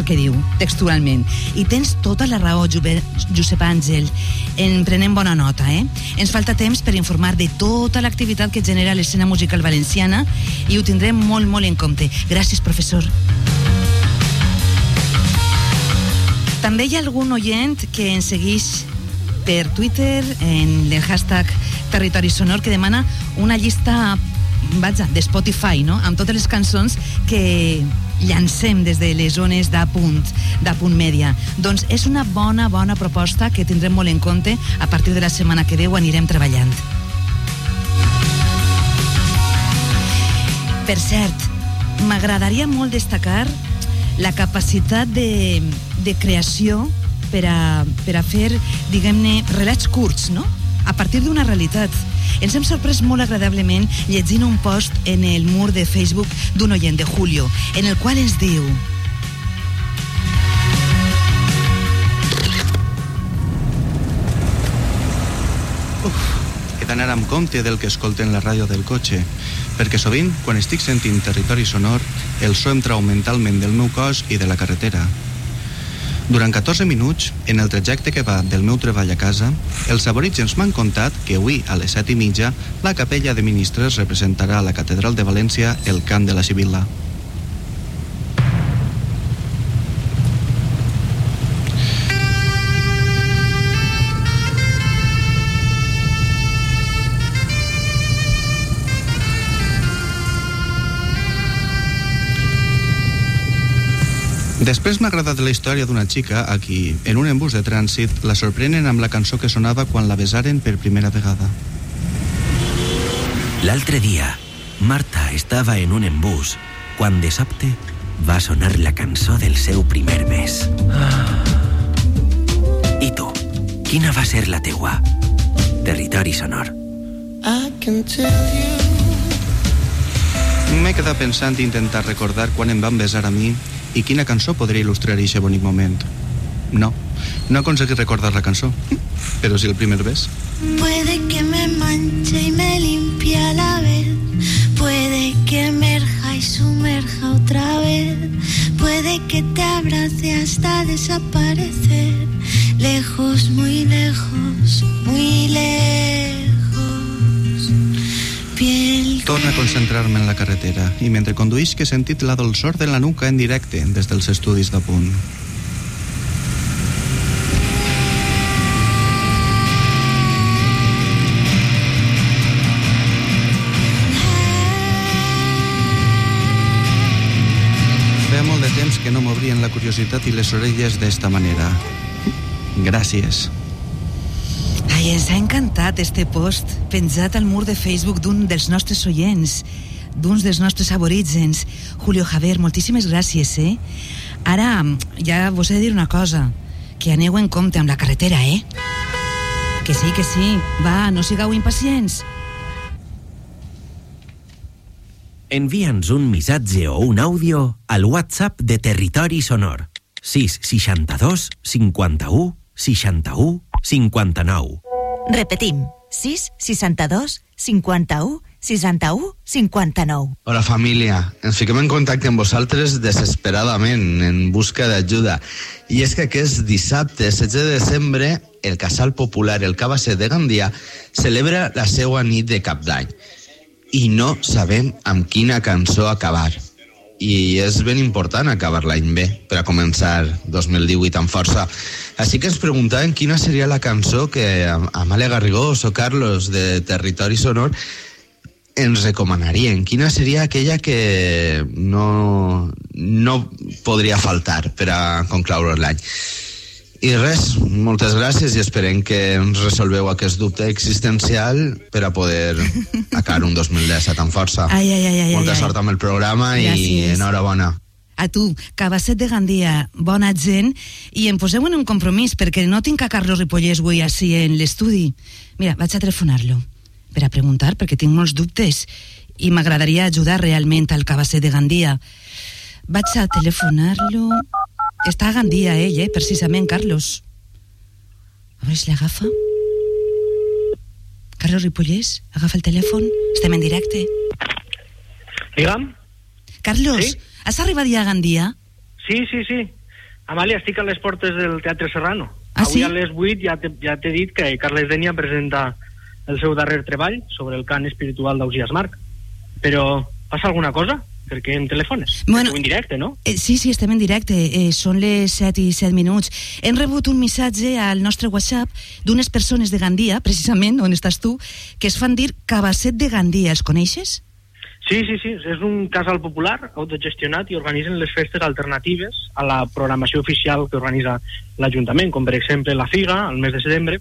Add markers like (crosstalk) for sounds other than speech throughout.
el que diu, textualment. I tens tota la raó, Josep Àngel. En prenem bona nota, eh? Ens falta temps per informar de tota l'activitat que genera l'escena musical valenciana i ho tindrem molt, molt en compte. Gràcies, professor. També hi ha algun oient que ens segueix per Twitter en el hashtag Territori Sonor que demana una llista vaja, de Spotify, no? amb totes les cançons que llancem des de les zones d'apunt, d'apunt mèdia. Doncs és una bona, bona proposta que tindrem molt en compte a partir de la setmana que ve ho anirem treballant. Per cert, m'agradaria molt destacar la capacitat de, de creació per a, per a fer, diguem-ne, relats curts, no? A partir d'una realitat. Ens hem sorprès molt agradablement llegint un post en el mur de Facebook d'un oient de Julio, en el qual ens diu Uf, he d'anar amb compte del que escolten la ràdio del cotxe, perquè sovint, quan estic sentint territori sonor, el so em trau mentalment del meu cos i de la carretera. Durant 14 minuts, en el trajecte que va del meu treball a casa, els aborígens m'han contat que avui, a les 7 i mitja, la capella de ministres representarà a la Catedral de València el cant de la Sibilla. Després m'ha agradat la història d'una xica a qui, en un embús de trànsit, la sorprenen amb la cançó que sonava quan la besaren per primera vegada. L'altre dia, Marta estava en un embús quan de sobte va sonar la cançó del seu primer bes. Ah. I tu, quina va ser la teua? Territori sonor. I can tell you M'he quedat pensant intentar recordar quan em van besar a mi i quina cançó podria il·lustrar aquest bonic moment. No, no he aconseguit recordar la cançó, però sí el primer bes. Puede que me manche y me limpie a la vez. Puede que emerja y sumerja otra vez. Puede que te abrace hasta desaparecer. Lejos, muy lejos, muy lejos. Piel Torna a concentrar-me en la carretera i mentre conduïs que he sentit la dolçor de la nuca en directe des dels estudis de punt. Feia molt de temps que no m'obrien la curiositat i les orelles d'esta manera. Gràcies. Ai, ens ha encantat este post penjat al mur de Facebook d'un dels nostres oients, d'uns dels nostres aborígens. Julio Javier, moltíssimes gràcies, eh? Ara, ja vos he de dir una cosa, que aneu en compte amb la carretera, eh? Que sí, que sí. Va, no sigueu impacients. Envia'ns un missatge o un àudio al WhatsApp de Territori Sonor. 662 51 61 59. Repetim. 6 62 51 61 59. Hola família, ens fiquem en contacte amb vosaltres desesperadament en busca d'ajuda. I és que aquest dissabte, 16 de desembre, el Casal Popular El Cabasset de Gandia celebra la seva nit de cap d'any. I no sabem amb quina cançó acabar. I és ben important acabar l'any bé per a començar 2018 amb força. Així que ens preguntàvem quina seria la cançó que Amàlia Garrigós o Carlos de Territori Sonor ens recomanarien? Quina seria aquella que no, no podria faltar per a concloure l'any? I res, moltes gràcies i esperem que ens resolveu aquest dubte existencial per a poder (laughs) acabar un 2017 amb força. Ai, ai, ai, ai, Molta ai. sort amb el programa Gràcies. i enhorabona. A tu, Cabasset de Gandia, bona gent, i em poseu en un compromís, perquè no tinc a Carlos Ripollès avui així en l'estudi. Mira, vaig a telefonar-lo per a preguntar, perquè tinc molts dubtes, i m'agradaria ajudar realment al Cabasset de Gandia. Vaig a telefonar-lo... Està a Gandia, ell, eh, precisament, Carlos. A veure si l'agafa. Carlos Ripollès, agafa el telèfon, estem en directe. Digue'm. Carlos, Sí? has arribat ja a Gandia? Sí, sí, sí. Amàlia, estic a les portes del Teatre Serrano. Ah, Avui sí? a les 8 ja t'he ja dit que Carles Denia presenta el seu darrer treball sobre el cant espiritual d'Ausias Marc. Però passa alguna cosa? Perquè em telefones. Bueno, Esteu en directe, no? Eh, sí, sí, estem en directe. Eh, són les 7 i 7 minuts. Hem rebut un missatge al nostre WhatsApp d'unes persones de Gandia, precisament, on estàs tu, que es fan dir Cabasset de Gandia. Els coneixes? Sí, sí, sí. És un casal popular, autogestionat, i organitzen les festes alternatives a la programació oficial que organitza l'Ajuntament, com per exemple la Figa, al mes de setembre,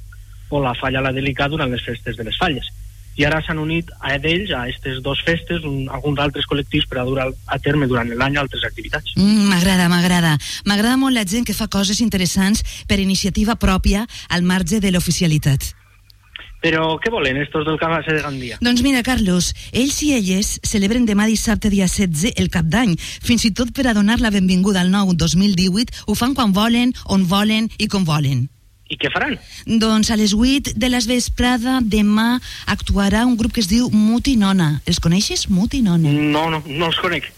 o la Falla la Delicà durant les festes de les Falles. I ara s'han unit a d'ells, a aquestes dues festes, un, alguns altres col·lectius per a dur a terme durant l'any altres activitats. Mm, M'agrada, m'agrada. M'agrada molt la gent que fa coses interessants per iniciativa pròpia al marge de l'oficialitat. Però què volen estos del Cabasset de Gandia? Doncs mira, Carlos, ells i elles celebren demà dissabte dia 16 el cap d'any. Fins i tot per a donar la benvinguda al nou 2018 ho fan quan volen, on volen i com volen. I què faran? Doncs a les 8 de les vesprada demà actuarà un grup que es diu Muti Nona. Els coneixes? Muti Nona. No, no, no els conec.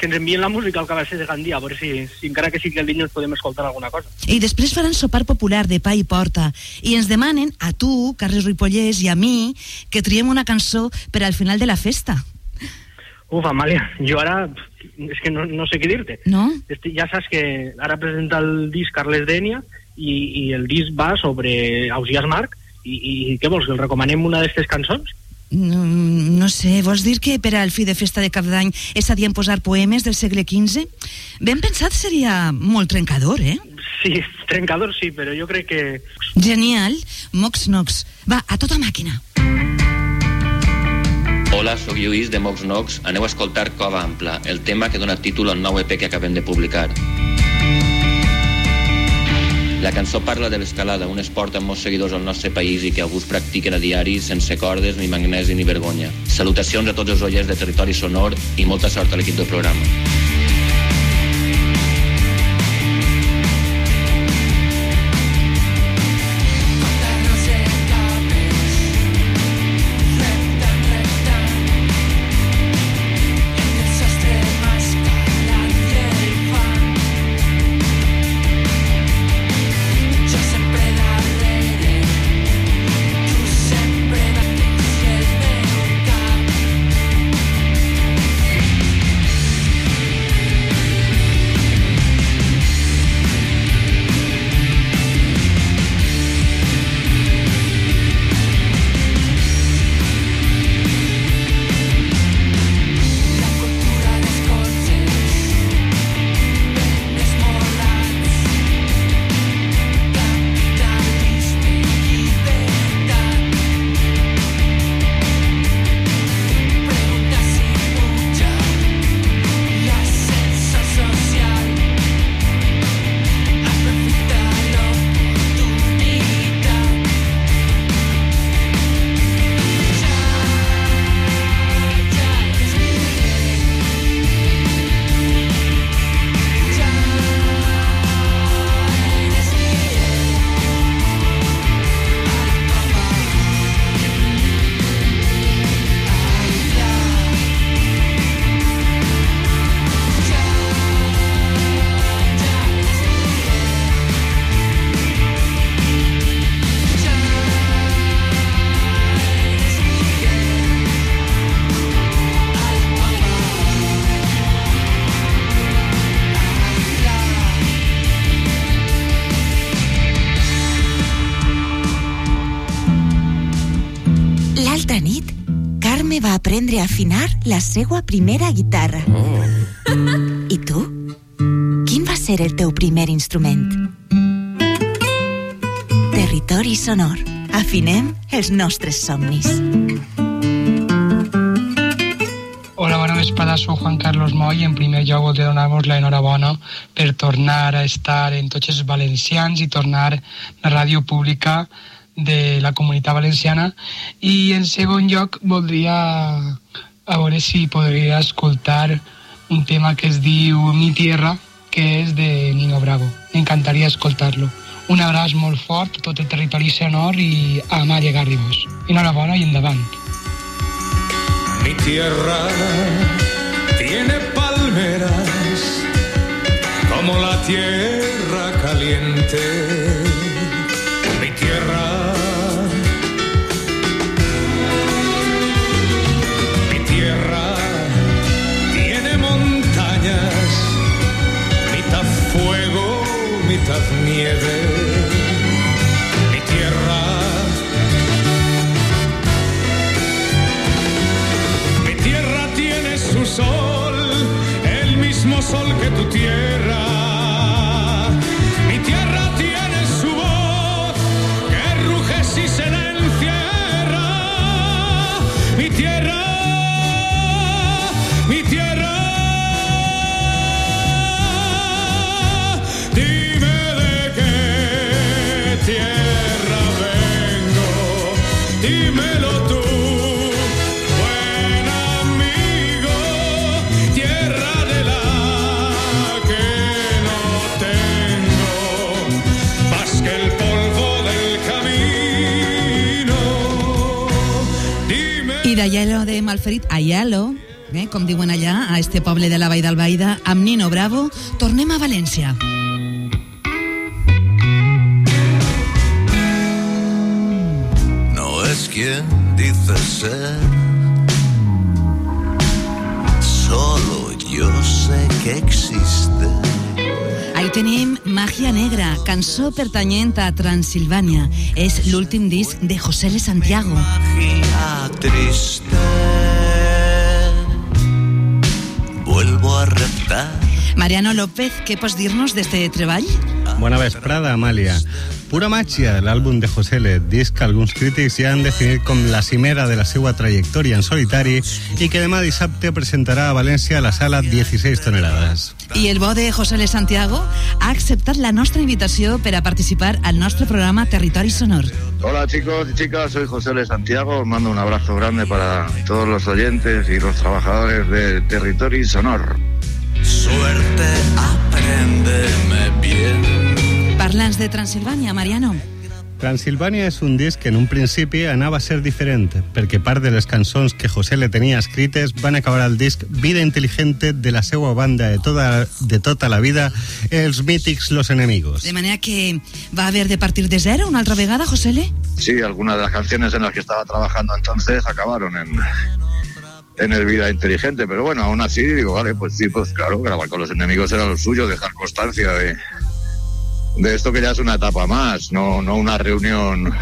Que ens envien la música al Cabasset de Gandia, a veure si, si encara que sigui el dia ens podem escoltar alguna cosa. I després faran sopar popular de pa i porta. I ens demanen, a tu, Carles Ripollès, i a mi, que triem una cançó per al final de la festa. Uf, Amàlia, jo ara és que no, no sé què dir-te. No? Ja saps que ara presenta el disc Carles Denia i, i el disc va sobre Ausias Marc i, i què vols, que el recomanem una d'aquestes cançons? No, no sé, vols dir que per al fi de festa de cap d'any és adient posar poemes del segle XV? Ben pensat seria molt trencador, eh? Sí, (laughs) trencador sí, però jo crec que... Genial. Mox Nox. Va, a tota màquina. Hola, sóc Lluís de Mox Nox. Aneu a escoltar Cova Ampla, el tema que dona títol al nou EP que acabem de publicar. La cançó parla de l'escalada, un esport amb molts seguidors al nostre país i que alguns practiquen a diari sense cordes, ni magnesi ni vergonya. Salutacions a tots els oients de Territori Sonor i molta sort a l'equip del programa. Va aprendre a afinar la seva primera guitarra. I tu? Quin va ser el teu primer instrument? Territori sonor. Afinem els nostres somnis. Hola, bona vesprada, soc Juan Carlos Moy. En primer lloc voldria donar-vos l'enhorabona per tornar a estar en tots els valencians i tornar a la ràdio pública de la comunitat valenciana. I en segon lloc voldria a veure si podria escoltar un tema que es diu Mi Tierra, que és de Nino Bravo. M'encantaria escoltar-lo. Un abraç molt fort tot el territori sonor i a Maria Garribos. Enhorabona i endavant. Mi tierra tiene palmeras como la tierra caliente. Mi tierra. Nieve. Mi tierra. Mi tierra tiene su sol, el mismo sol que tu tierra. D'Aielo de Malferit, Aielo, eh, com diuen allà, a este poble de la Vall d'Albaida, amb Nino Bravo, tornem a València. No es quien dice ser. Solo yo sé que existe. Ahí tenim Màgia Negra, cançó pertanyent a Transilvània. És l'últim disc de José L. Santiago. Magia triste. Vuelvo a reptar. Mariano López, què pots dir-nos d'este treball? Bona vesprada, Amàlia. Pura màgia, l'àlbum de José L, disc que alguns crítics ja han definit com la cimera de la seva trajectòria en solitari i que demà dissabte presentarà a València a la sala 16 tonelades. I el bo de José L. Santiago ha acceptat la nostra invitació per a participar al nostre programa Territori Sonor. Hola chicos y chicas, soy José L. Santiago, os mando un abrazo grande para todos los oyentes y los trabajadores de Territory Sonor. Suerte, apréndeme bien. Parla'ns de Transilvània, Mariano. Transilvània és un disc que en un principi anava a ser diferent, perquè part de les cançons que José le tenia escrites van acabar al disc Vida Inteligente de la seva banda de tota, de tota la vida, els mítics Los Enemigos. De manera que va haver de partir de zero una altra vegada, José L. Sí, algunas de las canciones en las que estaba trabajando entonces acabaron en, en el Vida Inteligente, pero bueno, aún así digo, vale, pues sí, pues claro, grabar con los enemigos era lo suyo, dejar constancia de, de esto que ya es una etapa más, no, no una reunión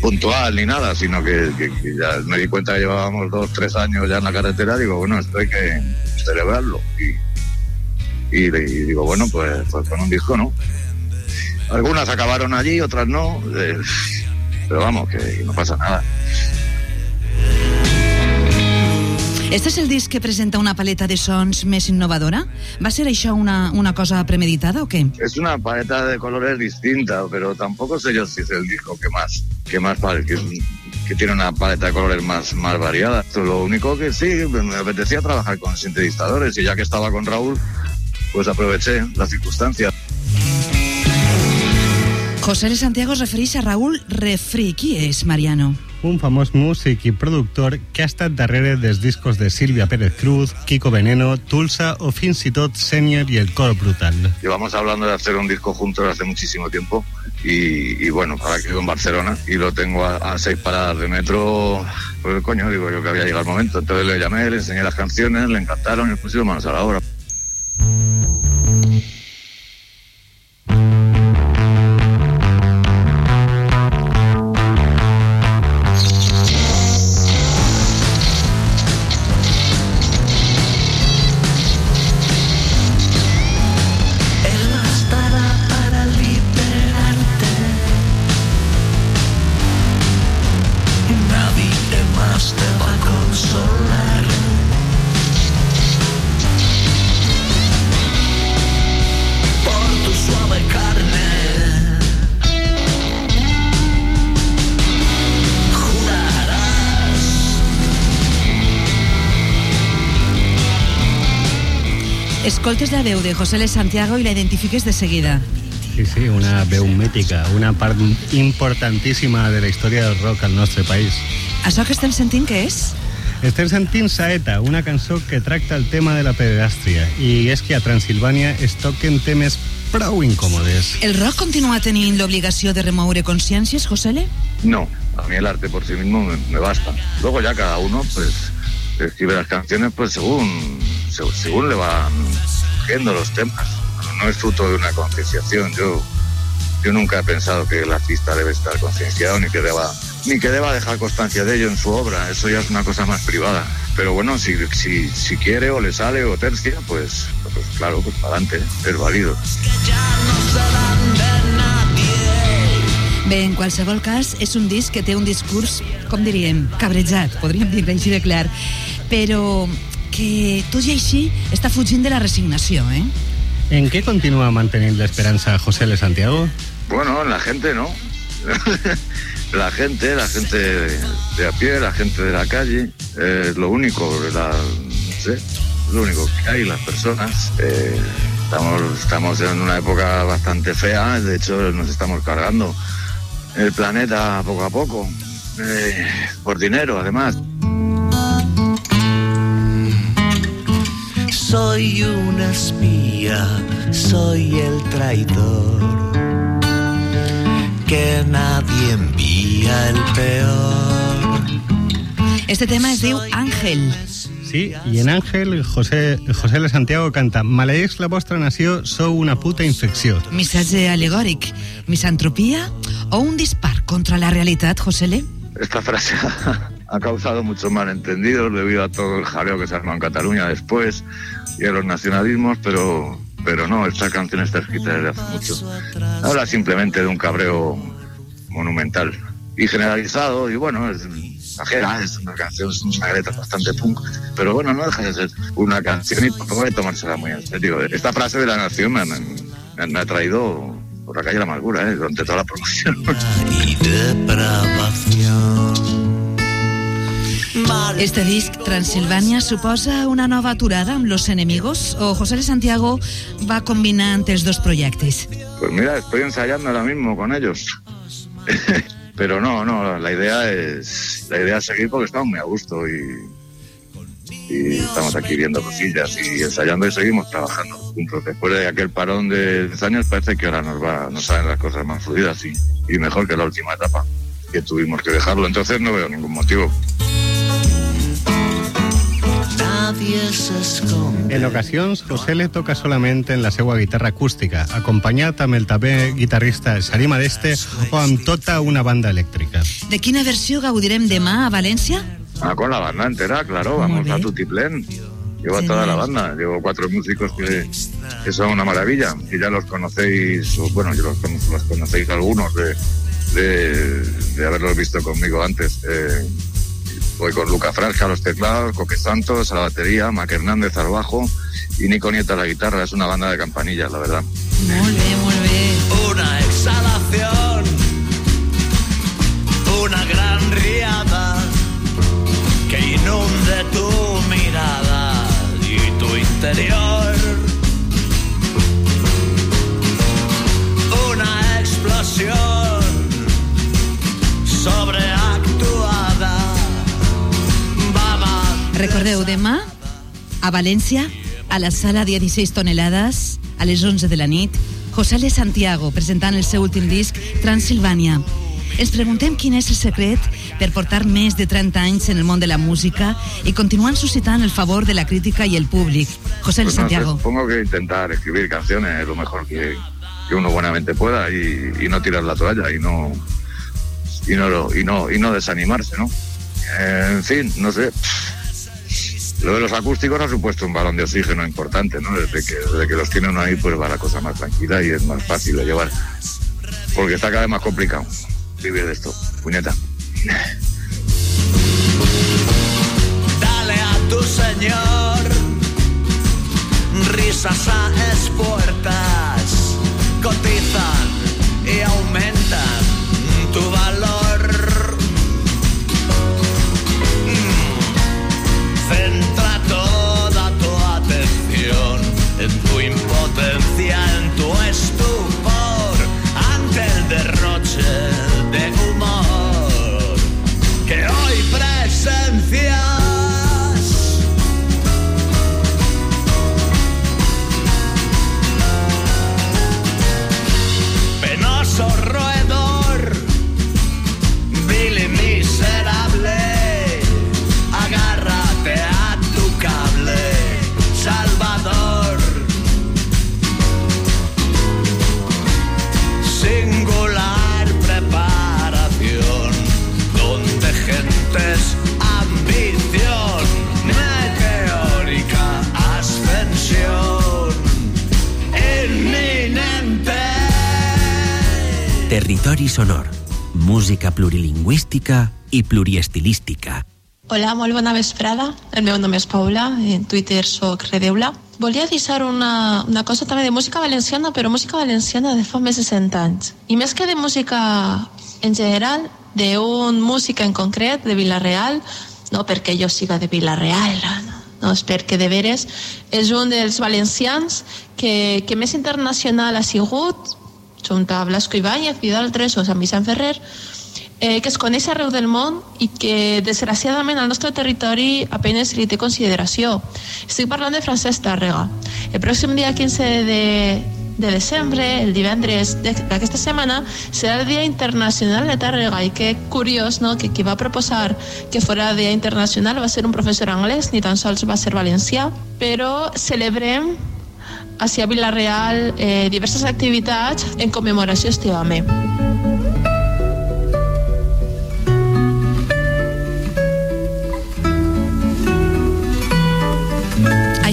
puntual ni nada, sino que, ya me di cuenta que llevábamos dos, tres años ya en la carretera, digo, bueno, esto hay que celebrarlo. Y, y, y digo, bueno, pues, pues con un disco, ¿no? Algunas acabaron allí, otras no, eh, pero vamos, que no pasa nada. Este és el disc que presenta una paleta de sons més innovadora? Va ser això una, una cosa premeditada o què? Es una paleta de colores distinta, pero tampoco sé yo si es el disco que más, que más que, que tiene una paleta de colores más, más variada. Lo único que sí, me apetecía trabajar con sintetizadores y ya que estaba con Raúl, pues aproveché la circunstancia. José L. Santiago es refereix a Raúl Refri. Qui és, Mariano? Un famós músic i productor que ha estat darrere dels discos de Silvia Pérez Cruz, Kiko Veneno, Tulsa o fins i Senior i el Coro Brutal. Llevamos hablando de hacer un disco juntos hace muchísimo tiempo y, y bueno, ahora que vivo en Barcelona y lo tengo a, a seis paradas de metro, pues coño, digo yo que había llegado el momento. Entonces le llamé, le enseñé las canciones, le encantaron y pusimos manos a la obra. Escoltes la veu de José L. Santiago i la identifiques de seguida. Sí, sí, una veu mítica, una part importantíssima de la història del rock al nostre país. Això que estem sentint què és? Estem sentint Saeta, una cançó que tracta el tema de la pederàstria i és que a Transilvània es toquen temes prou incòmodes. El rock continua tenint l'obligació de remoure consciències, Josele? No, a mí el arte por sí mismo me, me basta. Luego ya cada uno pues escribe las canciones pues según se- según le van surgiendo los temas. No, es fruto de una concienciación. Yo yo nunca he pensado que el artista debe estar concienciado ni que deba ni que deba dejar constancia de ello en su obra. Eso ya es una cosa más privada. Pero bueno, si, si, si quiere o le sale o tercia, pues, pues claro, pues para adelante, es válido. Bé, en qualsevol cas, és un disc que té un discurs, com diríem, cabrejat, podríem dir així de clar, però que tot i així està fugint de la resignació, eh? En què continua mantenint l'esperança José L. Santiago? Bueno, la gente, ¿no? (laughs) la gente, la gente de, de a pie, la gente de la calle, eh, lo único, la, no sé, lo único que hay, las personas. eh, estamos, estamos en una época bastante fea, de hecho nos estamos cargando el planeta poco a poco, eh, por dinero además. Soy una espía, soy el traidor. Que nadie envía el peor. Este tema es diu Àngel. Sí, i en Àngel, José, José L. Santiago canta Maleeix la vostra nació, sou una puta infecció. Missatge alegòric, misantropia o un dispar contra la realitat, Josele? Esta frase (laughs) ha causado muchos malentendidos debido a todo el jaleo que se armó en Cataluña después y a los nacionalismos, pero, pero no, esta canción está escrita desde hace mucho. Habla simplemente de un cabreo monumental y generalizado, y bueno, es exagera, es una canción, es una letra bastante punk, pero bueno, no deja de ser una canción y tampoco hay que tomársela muy en serio. Esta frase de la nación me, me- me ha traído por la calle la amargura, ¿eh? durante toda la promoción. Y depravación. Este disc, Transilvània, suposa una nova aturada amb Los Enemigos o José L. Santiago va combinant els dos projectes? Pues mira, estoy ensayando ahora mismo con ellos. (laughs) Pero no, no, la idea es la idea es seguir porque estamos muy a gusto y, y estamos aquí viendo cosillas y ensayando y seguimos trabajando juntos. Después de aquel parón de 10 años parece que ahora nos va, nos salen las cosas más fluidas y, y mejor que la última etapa que tuvimos que dejarlo. Entonces no veo ningún motivo. Nadie se esconde. En ocasions, José le toca solament en la seva guitarra acústica, acompanyat amb el també guitarrista Sarim Adeste o amb tota una banda elèctrica. De quina versió gaudirem demà a València? Ah, con la banda entera, claro, vamos a Tutiplén. Llevo a toda la banda, llevo cuatro músicos que, que son una maravilla, y ya los conocéis, o bueno, yo los, conozco, los conocéis algunos de, de, de haberlos visto conmigo antes. Eh, voy con Luca Franja a los teclados, Coque Santos a la batería, Mac Hernández al bajo y Nico Nieto a la guitarra. Es una banda de campanillas, la verdad. Molt bé. Una. A València, a la sala 16 tonelades, a les 11 de la nit, José L. Santiago presentant el seu últim disc, Transilvània. Ens preguntem quin és el secret per portar més de 30 anys en el món de la música i continuant suscitant el favor de la crítica i el públic. José. Pues no Santiago. supongo que intentar escribir canciones es lo mejor que, que uno buenamente pueda y, y no tirar la toalla y no y no y no y no desanimarse, ¿no? En fin, no sé. Lo de los acústicos ha supuesto un balón de oxígeno importante, ¿no? Desde que, desde que los tiene uno ahí, pues va la cosa más tranquila y es más fácil de llevar. Porque está cada vez más complicado vivir de esto, puñeta. Dale a tu señor risas a expuertas, cotizan y aumentan tu valor. Tu sonor. Música plurilingüística i pluriestilística. Hola, molt bona vesprada. El meu nom és Paula, en Twitter sóc Redeula. Volia deixar una, una cosa també de música valenciana, però música valenciana de fa més de 100 anys. I més que de música en general, d'un músic en concret, de Vilareal, no perquè jo siga de Vilareal, no, no, és perquè de veres és un dels valencians que, que més internacional ha sigut, junt a Blasco Ibáñez i d'altres, o Sant Vicent Ferrer, eh, que es coneix arreu del món i que desgraciadament al nostre territori apenes li té consideració. Estic parlant de Francesc Tàrrega. El pròxim dia 15 de, de desembre, el divendres d'aquesta setmana, serà el Dia Internacional de Tàrrega i que curiós no? que qui va proposar que fora Dia Internacional va ser un professor anglès, ni tan sols va ser valencià, però celebrem hacia Vilareal eh, diverses activitats en commemoració este home.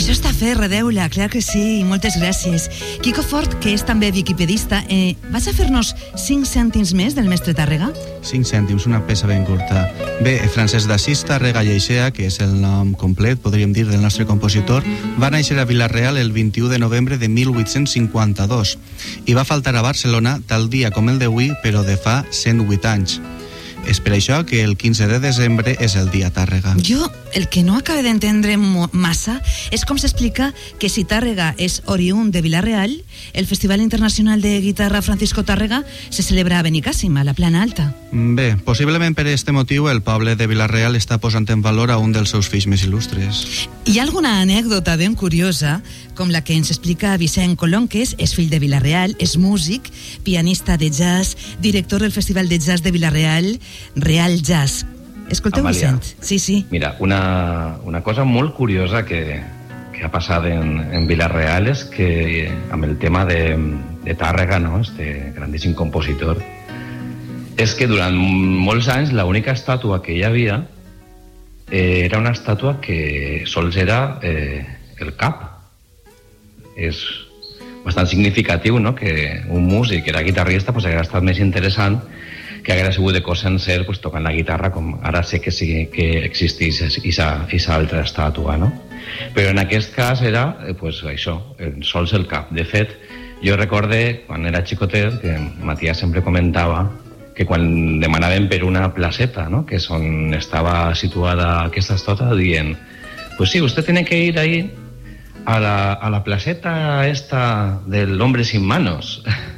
Això està fet, Redeula, clar que sí, i moltes gràcies. Quico Fort, que és també viquipedista, eh, vas a fer-nos 5 cèntims més del mestre Tàrrega? 5 cèntims, una peça ben curta. Bé, Francesc d'Assís Tàrrega Lleixea, que és el nom complet, podríem dir, del nostre compositor, va néixer a Vilareal el 21 de novembre de 1852 i va faltar a Barcelona tal dia com el d'avui, però de fa 108 anys. És per això que el 15 de desembre és el dia Tàrrega. Jo el que no acabe d'entendre massa és com s'explica que si Tàrrega és oriünd de Vilareal, el Festival Internacional de Guitarra Francisco Tàrrega se celebra a Benicàssim, a la Plana Alta. Bé, possiblement per este motiu el poble de Vilareal està posant en valor a un dels seus fills més il·lustres. Hi ha alguna anècdota ben curiosa, com la que ens explica Vicent Colón, que és, és fill de Vilareal, és músic, pianista de jazz, director del Festival de Jazz de Vilareal, Real Jazz. Escolteu, Amàlia. Vicent? Sí, sí. Mira, una, una cosa molt curiosa que, que ha passat en, en Vilareal és que amb el tema de, de Tàrrega, no? este grandíssim compositor, és que durant molts anys l'única estàtua que hi havia eh, era una estàtua que sols era eh, el cap. És bastant significatiu no? que un músic que era guitarrista pues, hagués estat més interessant que hagués sigut de cos sencer pues, tocant la guitarra com ara sé que sí que existeix aquesta altra estàtua no? però en aquest cas era eh, pues, això, sols el cap de fet, jo recorde quan era xicotet que Matías sempre comentava que quan demanaven per una placeta, ¿no? que és on estava situada aquesta estota, dient pues sí, usted tiene que ir ahí a la, a la placeta esta del hombre sin manos. (laughs)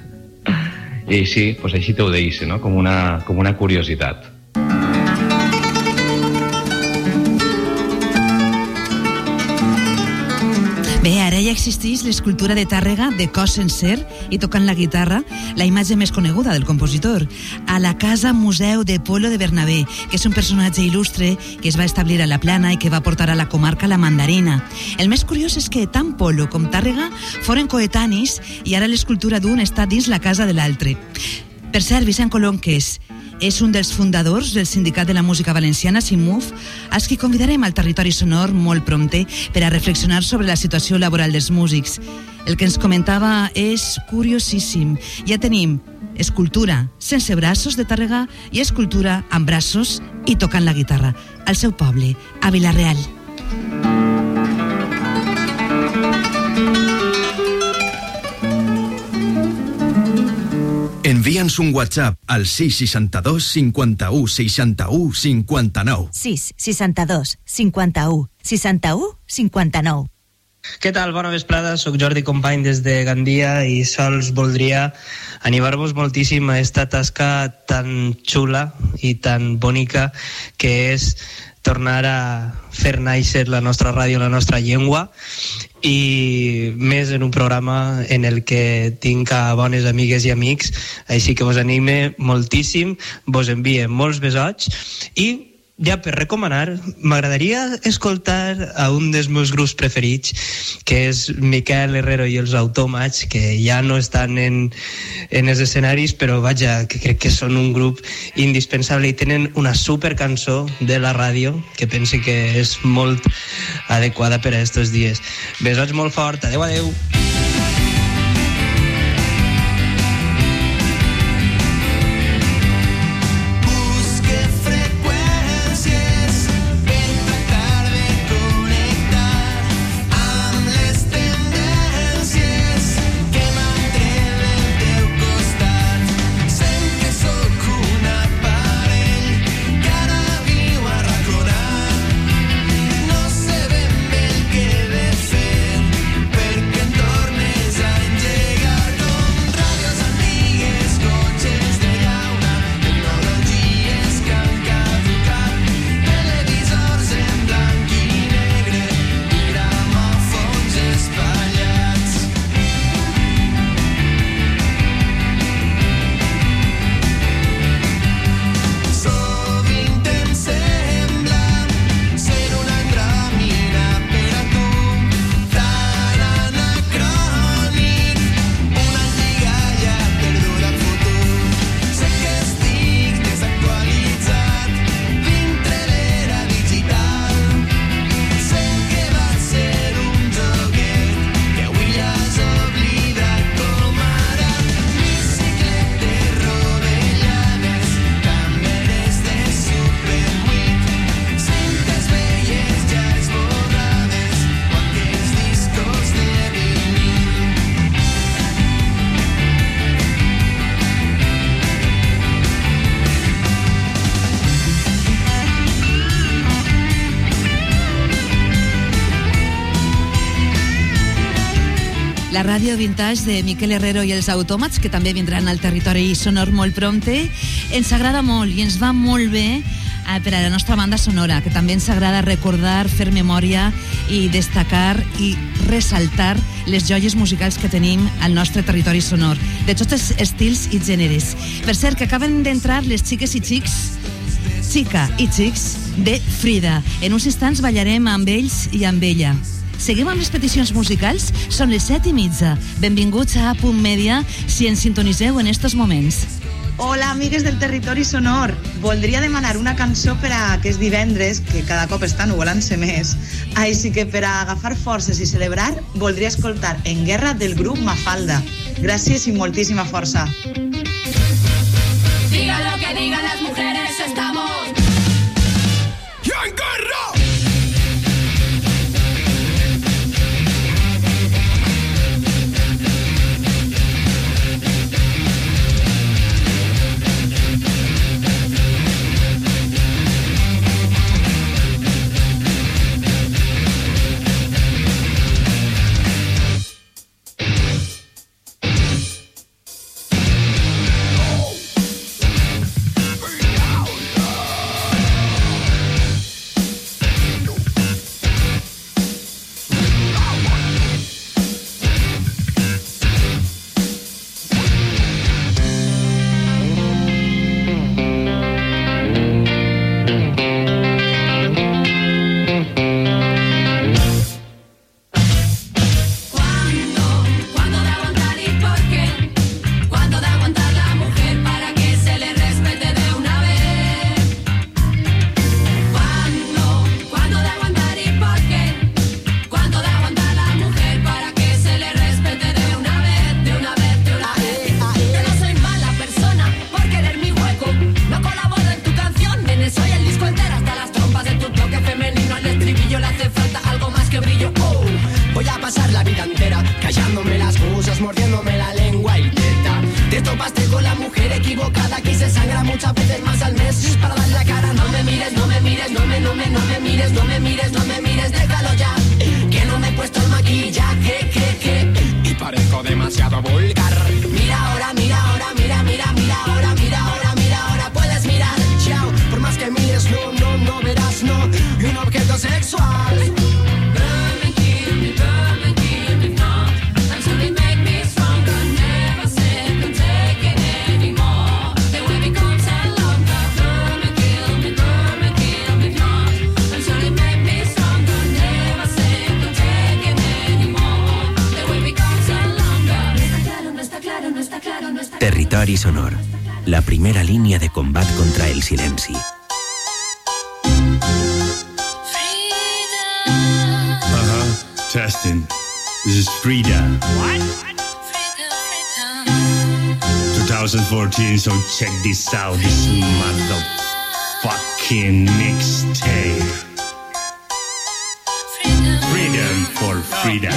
I així, pues així t'ho deixo, no? com, una, com una curiositat. Ja existeix l'escultura de Tàrrega de cos sencer i tocant la guitarra, la imatge més coneguda del compositor, a la Casa Museu de Polo de Bernabé, que és un personatge il·lustre que es va establir a la plana i que va portar a la comarca la mandarina. El més curiós és que tant Polo com Tàrrega foren coetanis i ara l'escultura d'un està dins la casa de l'altre. Per cert, Vicent Colón, que és és un dels fundadors del Sindicat de la Música Valenciana, SIMUF, als qui convidarem al territori sonor molt prompte per a reflexionar sobre la situació laboral dels músics. El que ens comentava és curiosíssim. Ja tenim escultura sense braços de Tàrrega i escultura amb braços i tocant la guitarra al seu poble, a Vilareal. Envia'ns un WhatsApp al 662 51 61 59. 6 62 51 61 59. Què tal? Bona vesprada, sóc Jordi Company des de Gandia i sols voldria animar-vos moltíssim a esta tasca tan xula i tan bonica que és tornar a fer néixer la nostra ràdio, la nostra llengua i més en un programa en el que tinc a bones amigues i amics, així que vos anime moltíssim, vos envie molts besots i ja per recomanar, m'agradaria escoltar a un dels meus grups preferits, que és Miquel Herrero i els Automats, que ja no estan en, en els escenaris, però vaja, que crec que són un grup indispensable i tenen una super cançó de la ràdio que pense que és molt adequada per a estos dies. Besots molt fort, adeu, adeu. La ràdio vintage de Miquel Herrero i els Autòmats, que també vindran al territori sonor molt prompte. Ens agrada molt i ens va molt bé eh, per a la nostra banda sonora, que també ens agrada recordar, fer memòria i destacar i ressaltar les joies musicals que tenim al nostre territori sonor, de tots els estils i gèneres. Per cert, que acaben d'entrar les xiques i xics Xica i Xics de Frida. En uns instants ballarem amb ells i amb ella. Seguim amb les peticions musicals? Són les set i mitja. Benvinguts a Punt Mèdia si ens sintoniseu en estos moments. Hola, amigues del territori sonor. Voldria demanar una cançó per a aquest divendres, que cada cop està nuvolant-se més. Així que per a agafar forces i celebrar, voldria escoltar En Guerra del grup Mafalda. Gràcies i moltíssima força. Muchas veces más al mes. Para dar la cara, no me mires, no me mires, no me, no me, no me mires, no me mires, no me mires, déjalo ya. Que no me he puesto el maquillaje, que, La primera línia de combat contra el silenci. Uh-huh. Testing. This is Frida. What? 2014, so check this out. This motherfucking mixtape. Freedom for freedom.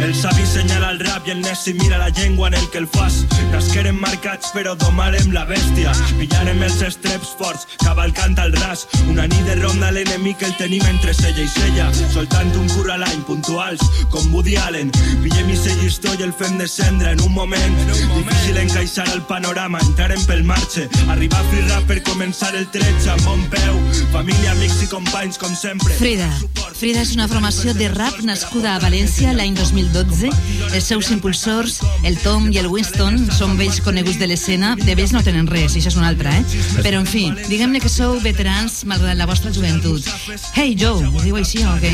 El savi senyala el rap i el neci mira la llengua en el que el fas. Nasquerem marcats però domarem la bèstia. Pillarem els estreps forts, cavalcant al ras. Una nit de ronda l'enemic el tenim entre sella i sella. Soltant un cur a l'any, puntuals, com Woody Allen. Pillem i llistó i el fem descendre en un moment. Difícil encaixar al panorama, entrarem pel marxe. Arribar a free per començar el 13 amb bon peu. Família, amics i companys, com sempre. Frida. Frida és una formació de rap nascuda a València l'any 2012. Els seus impulsors, el Tom i el Winston, són vells coneguts de l'escena. De vells no tenen res, i això és una altra, eh? Però, en fi, diguem-ne que sou veterans malgrat la vostra joventut. Hey, Joe, ho diu així o què?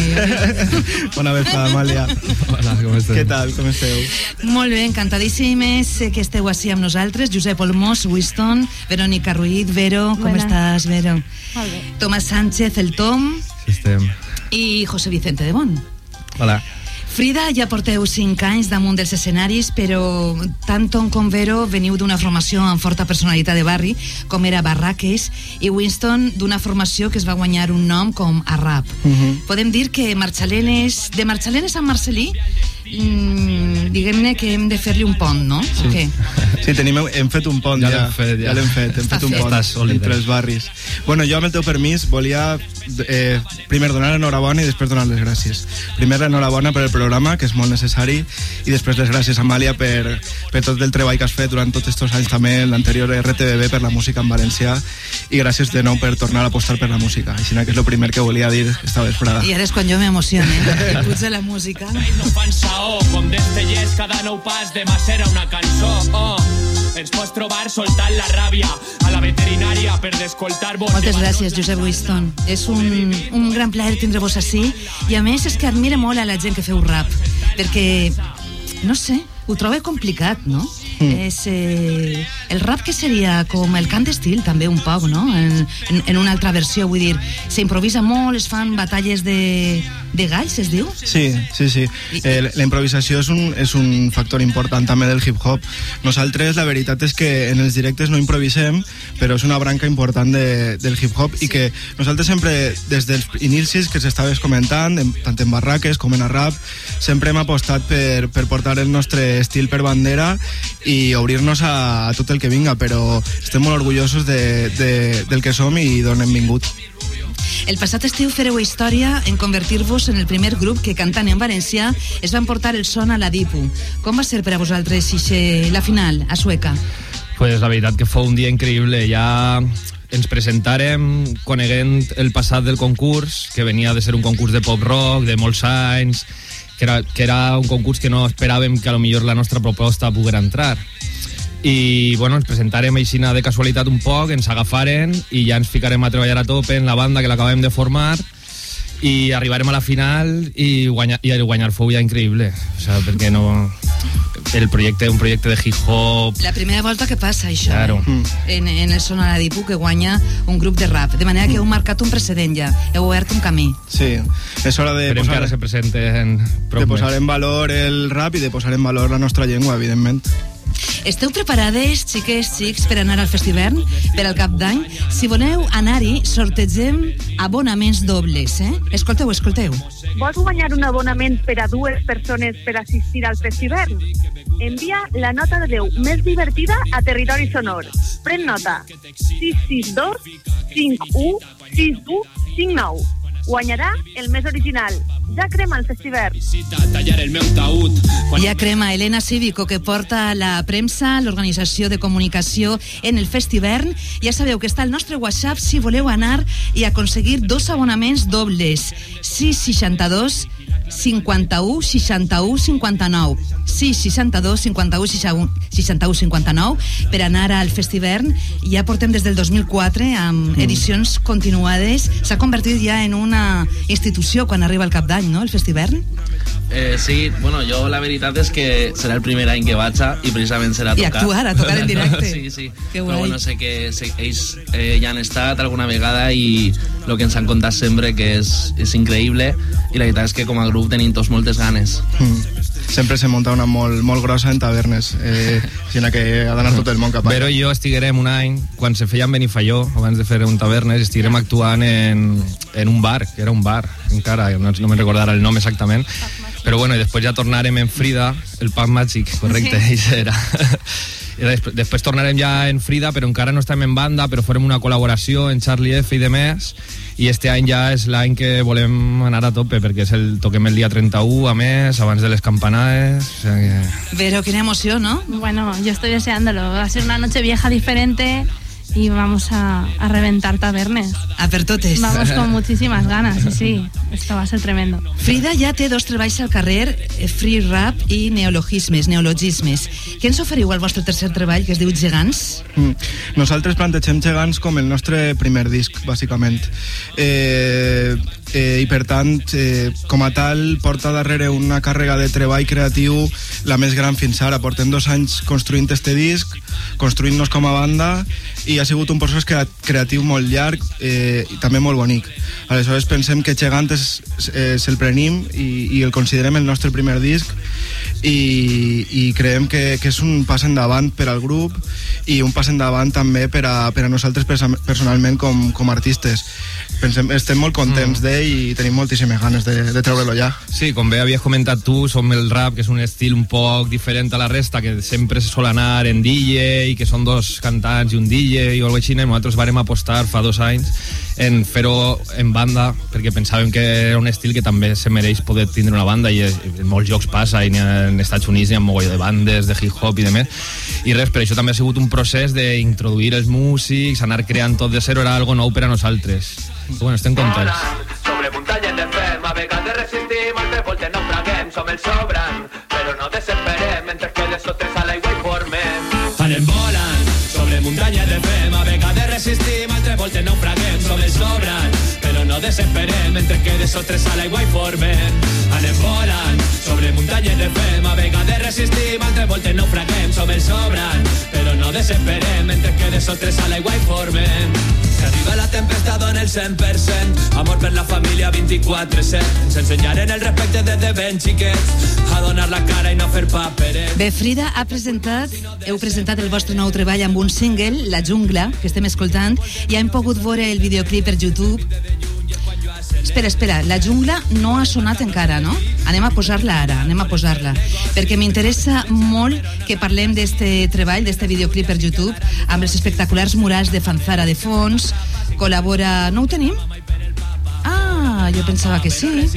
(laughs) Bona vesprada, Amàlia. Hola, com esteu? Què tal, com esteu? Molt bé, encantadíssimes que esteu així amb nosaltres. Josep Olmos, Winston, Verónica Ruiz, Vero, com Buenas. estàs, Vero? Molt bé. Tomàs Sánchez, el Tom, Aquí estem. i José Vicente de Bon. Hola. Frida, ja porteu 5 anys damunt dels escenaris, però tant Tom com Vero veniu d'una formació amb forta personalitat de barri, com era Barraques, i Winston d'una formació que es va guanyar un nom com Arrap. Mhm. Podem dir que Marxalenes, de Marxalenes a Marcelí mm, diguem-ne que hem de fer-li un pont, no? Sí. O què? Sí, tenim, hem fet un pont Ja ja. l'hem fet, ja. ja l'hem fet, hem Està fet un fet. pont Estàs entre eh? els barris. Bueno, jo amb el teu permís volia eh, primer donar l'enhorabona i després donar les gràcies. Primer l'enhorabona per el programa, que és molt necessari, i després les gràcies, Amàlia, per, per tot el treball que has fet durant tots aquests anys també l'anterior RTBB per la música en valencià i gràcies de nou per tornar a apostar per la música. Així que és el primer que volia dir esta vesprada. I ara és quan jo m'emocione, (laughs) que puja la música. Fan saó, com destellers cada nou pas de macera una cançó. Oh, ens pots trobar soltant la ràbia a la veterinària per descoltar vos. Moltes gràcies, Josep Winston. És un, un gran plaer tindre-vos així i a més és que admire molt a la gent que feu rap perquè, no sé, ho trobo complicat, no? Mm. És, eh, el rap que seria com el cant d'estil també un poc, no? En, en, en una altra versió, vull dir, s'improvisa molt, es fan batalles de, de galls, es diu? Sí, sí, sí. Eh, la improvisació és un, és un factor important també del hip-hop. Nosaltres, la veritat és que en els directes no improvisem, però és una branca important de, del hip-hop sí. i que nosaltres sempre, des dels inicis que s'estaves comentant, en, tant en barraques com en a rap, sempre hem apostat per, per portar el nostre estil per bandera i obrir-nos a, a tot el que vinga, però estem molt orgullosos de, de, del que som i d'on hem vingut. El passat estiu fareu història en convertir-vos en el primer grup que cantant en valencià es van portar el son a la Dipu. Com va ser per a vosaltres ixe, la final, a Sueca? Pues la veritat que fou un dia increïble. Ja ens presentarem coneguent el passat del concurs, que venia de ser un concurs de pop-rock, de molts anys, que era, que era un concurs que no esperàvem que a lo millor la nostra proposta poguera entrar. I bueno, ens presentarem aixina de casualitat un poc, ens agafaren i ja ens ficarem a treballar a tope en la banda que l'acabem de formar i arribarem a la final i guanyar, i el guanyar fou ja increïble o sea, perquè no el projecte un projecte de hip hop La primera volta que passa això, Claro. eh? en, en el son a la Dipu, que guanya un grup de rap. De manera que heu marcat un precedent ja, heu obert un camí. Sí, és hora de Esperem que posar, ara se presenten de posar en valor el rap i de posar en valor la nostra llengua, evidentment. Esteu preparades, xiques, xics, per anar al festival, per al cap d'any? Si voleu anar-hi, sortegem abonaments dobles, eh? Escolteu, escolteu. Vols guanyar un abonament per a dues persones per assistir al festival? Envia la nota de Déu més divertida a Territori Sonor. Pren nota. 662 51 61 59. Guanyarà el més original. Ja crema el festival. el taüt. Ja crema Elena Cívico, que porta la premsa, l'organització de comunicació en el festival. Ja sabeu que està al nostre WhatsApp si voleu anar i aconseguir dos abonaments dobles. 662 51 61 59 6 62 51 61 61 59 per anar al festival ja portem des del 2004 amb edicions continuades s'ha convertit ja en una institució quan arriba el cap d'any, no?, el festival Eh, sí, bueno, jo la veritat és que serà el primer any que vaig a, i precisament serà a I tocar. actuar, a tocar en directe. (laughs) sí, sí. Que Però guai. bueno, sé que sé, ells eh, ja han estat alguna vegada i el que ens han contat sempre que és, és increïble i la veritat és que com a grup tenim tots moltes ganes. Mm. Sempre se munta una molt, molt grossa en tavernes, eh, (laughs) sinó que ha d'anar tot el món cap allà. I jo estiguerem un any, quan se feia en Benifaió, abans de fer un tavernes, estiguerem actuant en, en un bar, que era un bar, encara, no, no me'n recordarà el nom exactament, però bueno, i després ja tornarem en Frida, el Pub Magic, correcte, Sí. sí. era. (laughs) I després, després tornarem ja en Frida, però encara no estem en banda, però farem una col·laboració en Charlie F i de més, i este any ja és l'any que volem anar a tope, perquè és el, toquem el dia 31, a més, abans de les campanades, o sea que... Vero, quina emoció, ¿no? Bueno, yo estoy deseándolo. Va a ser una noche vieja diferente y vamos a, a reventar tabernes. A per totes. Vamos con muchísimas ganas, sí, sí. Esto va a ser tremendo. Frida ja té dos treballs al carrer, eh, Free Rap i Neologismes, Neologismes. Què ens oferiu al vostre tercer treball, que es diu Gegants? Mm. Nosaltres plantegem Gegants com el nostre primer disc, bàsicament. Eh, eh, I per tant, eh, com a tal, porta darrere una càrrega de treball creatiu la més gran fins ara. Portem dos anys construint este disc, construint-nos com a banda, i ha sigut un procés crea- creatiu molt llarg eh, i també molt bonic. Aleshores pensem que Gegant és, eh, se'l prenim i, i el considerem el nostre primer disc i, i creiem que, que és un pas endavant per al grup i un pas endavant també per a, per a nosaltres personalment com, com artistes. Pensem, estem molt contents mm. d'ell i tenim moltíssimes ganes de, de treure-lo ja. Sí, com bé havies comentat tu, som el rap, que és un estil un poc diferent a la resta, que sempre se sol anar en DJ, i que són dos cantants i un DJ o alguna cosa així, i nosaltres vàrem apostar fa dos anys en fer-ho en banda, perquè pensàvem que era un estil que també se mereix poder tindre una banda, i en molts llocs passa, i en Estats Units hi ha un mogoll de bandes, de hip-hop i de més, i res, per això també ha sigut un procés d'introduir els músics, anar creant tot de zero, era algo nou per a nosaltres. Però bueno, estem contents. Sobre muntanyes de fem, a vegades resistim, altres voltes naufraguem, som el sobran, però no desesperem, mentre que de sotres a l'aigua hi formem. Anem volant sobre muntanyes de fem, a vegades resistim, altres voltes naufraguem, som el sobran, no desesperem, mentre que de sotres a l'aigua hi formen. Anem volant sobre muntanyes de fem, a vegades resistim, altres voltes naufraguem, som el sobran, però no desesperem, mentre que de sotres a l'aigua hi formen. Si arriba la tempesta dona el 100%, amor per la família 24-7, ens ensenyaren el respecte des de ben xiquets, a donar la cara i no fer paperet. Bé, Frida ha presentat, heu presentat el vostre nou treball amb un single, La Jungla, que estem escoltant, i hem pogut veure el videoclip per YouTube. Espera, espera, La Jungla no ha sonat encara, no? Anem a posar-la ara, anem a posar-la. Perquè m'interessa molt que parlem d'este treball, d'este videoclip per YouTube, amb els espectaculars murals de Fanzara de fons, col·labora... No ho tenim? Ah, jo pensava que sí.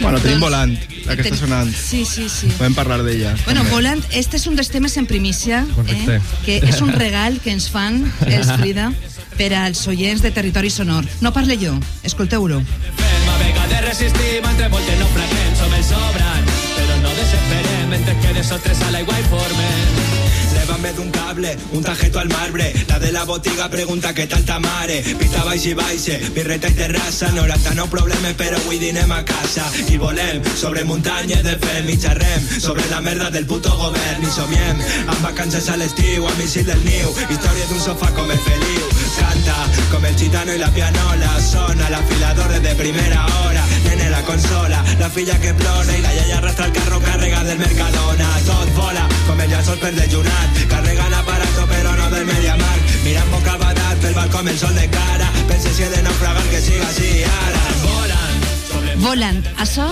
Bueno, tenim Volant, la que està sonant. Sí, sí, sí. Podem parlar d'ella. Bueno, també. Volant, este és un dels temes en primícia, eh, que és un regal que ens fan els Frida per als oients de Territori Sonor. No parle jo, escolteu-lo. A vegades resistim, entre voltes naufraguem, som el sobran, però no desesperem, mentre que de sotres a l'aigua hi formen. Llévame d'un cable, un tarjeto al marbre. La de la botiga pregunta qué tal ta mare. Pista baix i baixe, birreta i terrassa. 99 problemes, però avui dinem a casa. I volem sobre muntanyes de fem i xerrem sobre la merda del puto govern. I somiem amb vacances a l'estiu, a missil del niu. Història d'un sofà com el. Canta com el gitano i la pianola. Sona l'afilador de primera hora. Nene la consola, la filla que plora i la iaia arrastra el carro carregat del Mercadona. Tot vola com el llençol per dejunat. Carregan aparato però no del Mediamar. Mirant boca badat pel balcó amb el sol de cara. Pense si he de naufragar que siga així ara. Volant. Volant, això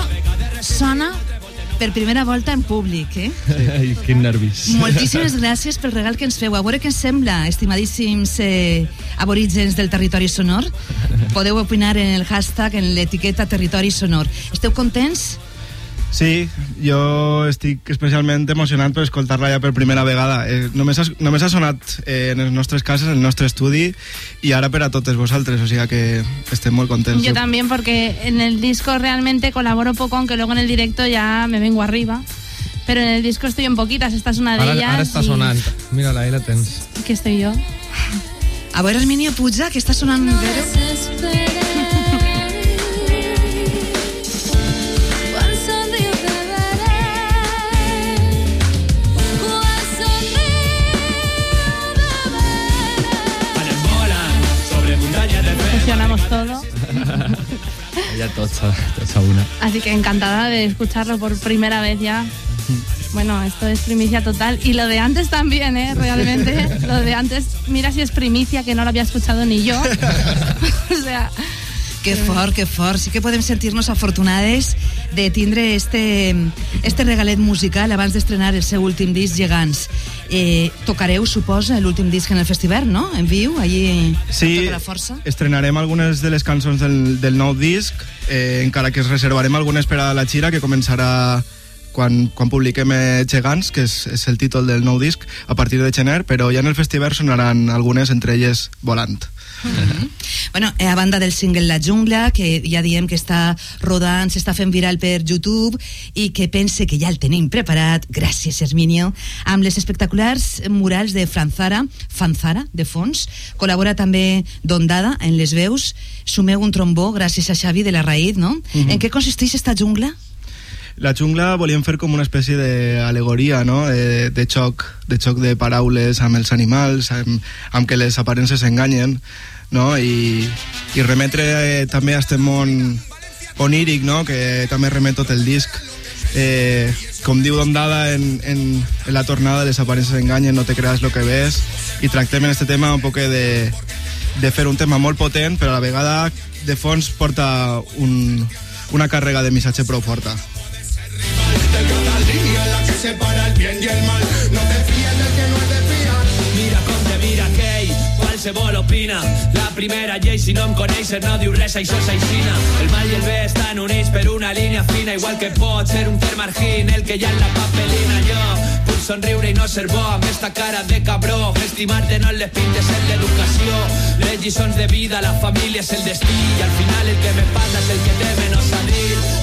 sona per primera volta en públic, eh? (laughs) Ai, quin nervis. Moltíssimes gràcies pel regal que ens feu. A veure què ens sembla, estimadíssims eh, aborígens del territori sonor. Podeu opinar en el hashtag, en l'etiqueta territori sonor. Esteu contents? Sí, jo estic especialment emocionat per escoltar-la ja per primera vegada. Eh, només, ha, només ha sonat eh, en les nostres cases, en el nostre estudi, i ara per a totes vosaltres, o sigui que estem molt contents. Yo también, porque en el disco realmente colaboro poco, aunque luego en el directo ya me vengo arriba. Pero en el disco estoy en poquitas, esta es una de Ara, ellas. ara està y- sonant. Mira-la, ahí la tens. Aquí estoy yo. A veure, Herminio Puja, que està sonant vero. Ja tots, a- tots a una. Así que encantada de escucharlo por primera vez ya. Bueno, esto es primicia total. Y lo de antes también, ¿eh? Realmente. (laughs) Lo de antes, mira si es primicia, que no lo había escuchado ni yo. (laughs) o sea, Que fort, que fort. Sí que podem sentir-nos afortunades de tindre este, este regalet musical abans d'estrenar el seu últim disc, Gegants. Eh, tocareu, suposa, l'últim disc en el festival, no? En viu, allí Sí, amb tota la força. estrenarem algunes de les cançons del, del nou disc, eh, encara que es reservarem algunes per a la gira, que començarà quan, quan publiquem eh, Gegants, que és, és el títol del nou disc, a partir de gener, però ja en el festival sonaran algunes, entre elles Volant. Bueno, eh, a banda del single La Jungla, que ja diem que està rodant, s'està fent viral per YouTube i que pense que ja el tenim preparat, gràcies Herminio, amb les espectaculars murals de Franzara, Fanzara, de fons. Col·labora també Dondada en les veus. Sumeu un trombó gràcies a Xavi de la Raïd, no? Mhm. En què consisteix esta jungla? La jungla volíem fer com una espècie d'alegoria, no? De, de, xoc, de xoc de paraules amb els animals, amb, amb que les aparences enganyen, no? I, i remetre eh, també a este món oníric, no? Que també remet tot el disc. Eh, com diu Dondada en, en, en la tornada, les aparences enganyen, no te creas lo que ves, i tractem en este tema un poc de, de fer un tema molt potent, però a la vegada de fons porta un, una càrrega de missatge prou forta. Delgada línea la que separa el bien y el mal. No te fíes del que no es de fiar. Mira com te mira aquell, qualsevol opina. La primera llei, si no em coneixes, no diu res, això és aixina. El mal i el bé estan units per una línia fina, igual que pot ser un ter margin, el que hi ha en la papelina. Jo puc somriure i no ser bo, amb esta cara de cabró. Estimar-te no les pintes en l'educació. Les lliçons de vida, la família és el destí, i al final el que me passa és el que té menys a.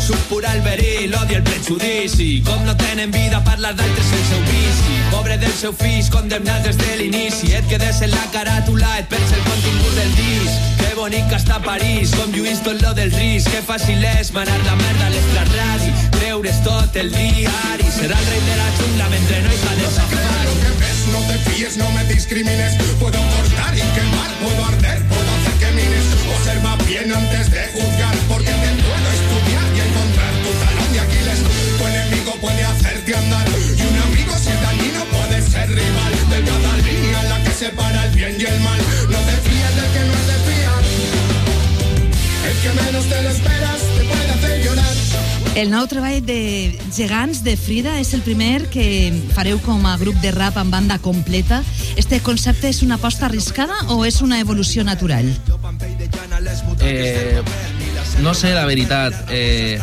Suc pura el verí, l'odi el prejudici. Com no tenen vida, parlar d'altres el seu vici. Pobre del seu fills, condemnat des de l'inici. Et quedes en la caràtula, et perds el contingut del disc. Que bonic que París, com lluís tot lo del risc. Que fàcil és manar la merda a l'estrarradi. Creure's tot el diari. Serà el rei de la jungla mentre no hi fa de safari. que ves, no te fíes, no me discrimines. Puedo cortar y quemar, puedo arder, puedo hacer que mines. Observa bien antes de juzgar, porque te puedo estudiar puede hacerte andar, y un amigo si es dañino puede ser rival. Delgada línea la que separa el bien y el mal. No te fíes del que no es de fiar. El que menos te lo esperas te puede hacer llorar. El nou treball de Gegants de Frida és el primer que fareu com a grup de rap amb banda completa. Este concepte és una aposta arriscada o és una evolució natural? Eh, no sé, la veritat. Eh,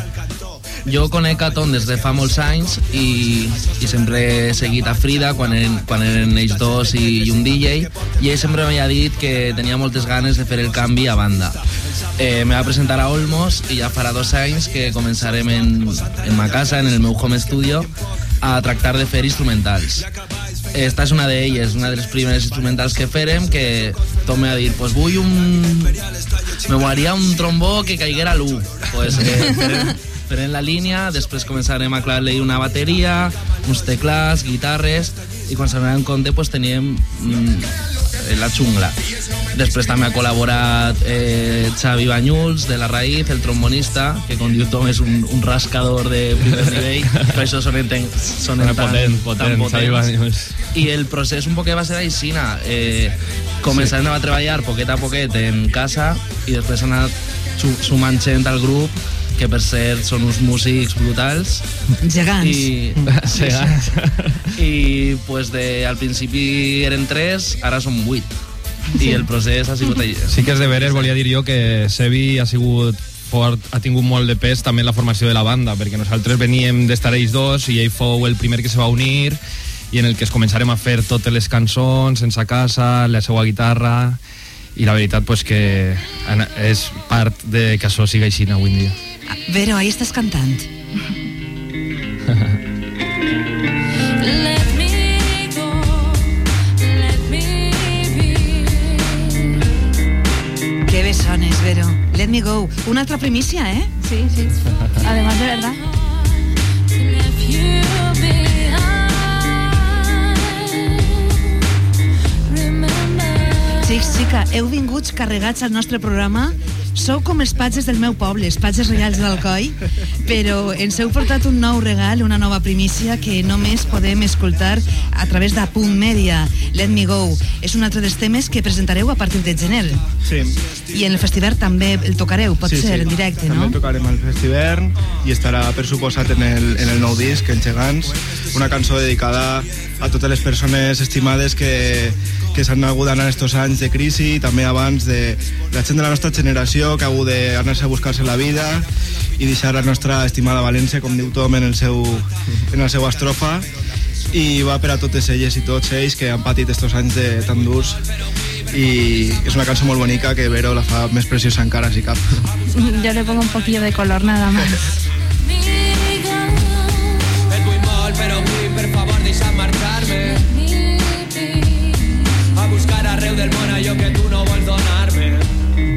jo conec a Tom des de fa molts anys i, i sempre he seguit a Frida quan eren, quan eren ells dos i, i un DJ i ell sempre m'havia dit que tenia moltes ganes de fer el canvi a banda. Eh, me va presentar a Olmos i ja farà dos anys que començarem en, en ma casa, en el meu home studio, a tractar de fer instrumentals. Esta és una d'elles, una de les primeres instrumentals que fèrem, que Tom me va dir, pues vull un... Me molaria un trombó que caiguera a l'1. Pues, eh, (laughs) farem la línia, després començarem a clavar-li una bateria, uns teclats, guitarres, i quan se n'adonen compte pues, teníem mm, la xungla. Després també ha col·laborat eh, Xavi Banyuls, de La Raïz, el trombonista, que com diu Tom és un, un rascador de primer (laughs) nivell, per això sonen, ten, sonen tan, Potent, potent, tan potents. I el procés un poquet va ser aixina. Eh, començarem a treballar poquet a poquet en casa i després su- sumant gent al grup que per cert són uns músics brutals Gegants. i, (laughs) Gegants. i pues de, al principi eren tres ara són vuit i el procés ha sigut allà. Sí que és de veres, volia dir jo que Sebi ha sigut fort, ha tingut molt de pes també en la formació de la banda, perquè nosaltres veníem d'estar ells dos i ell fou el primer que se va unir i en el que es començarem a fer totes les cançons sense casa, la seva guitarra i la veritat pues, que és part de que això sigui així avui en dia. Vero, ahí estàs cantant. Let me go, let me be. Que bé sones, Vero. Let me go. Una altra primícia, eh? Sí, sí. Además de verdad. Xics, xica, heu vinguts carregats al nostre programa Sou com els patges del meu poble, els patges reials d'Alcoi, però ens heu portat un nou regal, una nova primícia que només podem escoltar a través de Punt Media. Let Me Go. És un altre dels temes que presentareu a partir de gener. Sí. I en el festival també el tocareu, pot sí, ser, sí. en directe, També no? tocarem al festivern i estarà per suposat en el, en el nou disc, en Gegants, una cançó dedicada a totes les persones estimades que, que s'han hagut d'anar estos anys de crisi i també abans de la gent de la nostra generació que ha hagut d'anar-se a buscar-se la vida i deixar la nostra estimada València, com diu Tom en, el seu, en la seva estrofa. I va per a totes elles i tots ells que han patit estos anys de, tan durs. I és una cançó molt bonica que Vero la fa més preciosa encara si cap. Yo le pongo un poquillo de color nada más. (laughs) però avui, per favor, deixa'm marxar-me. A buscar arreu del món allò que tu no vols.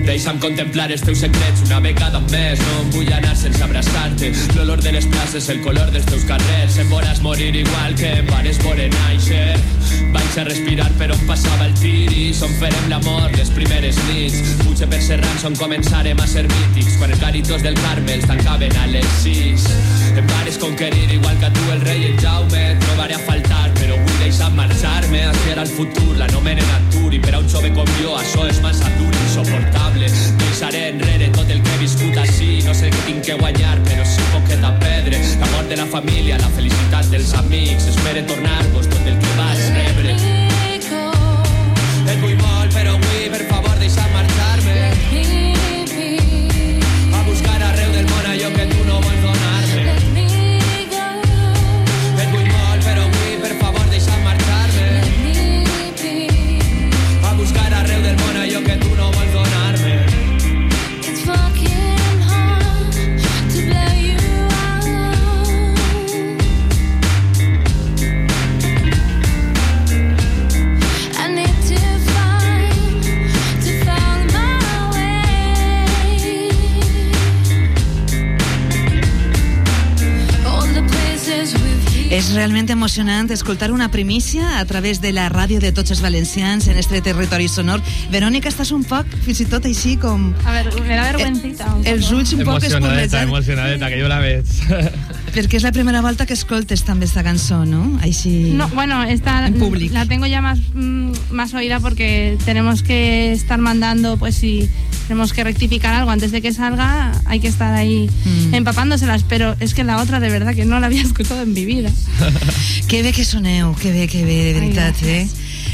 Deixa'm contemplar els teus secrets una vegada més. No em vull anar sense abraçar-te. L'olor de les places, el color dels teus carrers. Em veuràs morir igual que em vares veure nàixer. Vaig a respirar per on passava el tiris on farem l'amor les primeres nits. Potser per serrans on començarem a ser mítics quan els garitos del Carmel tancaven a les 6. Em vares conquerir igual que tu el rei el Jaume. Et trobaré a faltar, però vull deixar marxar-me. Així era el futur, l'anomenen atur i per a un jove com jo, això és massa dur i insoportable. Deixaré enrere tot el que he viscut així, no sé què tinc que guanyar, però sí poquet a perdre. La mort de la família, la felicitat dels amics, espere tornar-vos tot el que vas És realment emocionant escoltar una primícia a través de la ràdio de tots els valencians en este territori sonor. Verònica, estàs un poc, fins i tot així com... A ver, me da vergüencita. un Els poco. ulls un poc Emocionadeta, espumejant, emocionadeta, que jo la veig. (laughs) perquè és la primera volta que escoltes també esta cançó, no? Així... No, bueno, esta En públic. la tengo ya más, mm, más oída porque tenemos que estar mandando, pues si tenemos que rectificar algo antes de que salga, hay que estar ahí Mm. empapándoselas, pero es que la otra de verdad que no la había (laughs) escuchado en mi vida. (laughs) Que bé que soneu, que bé, que bé, de veritat, eh?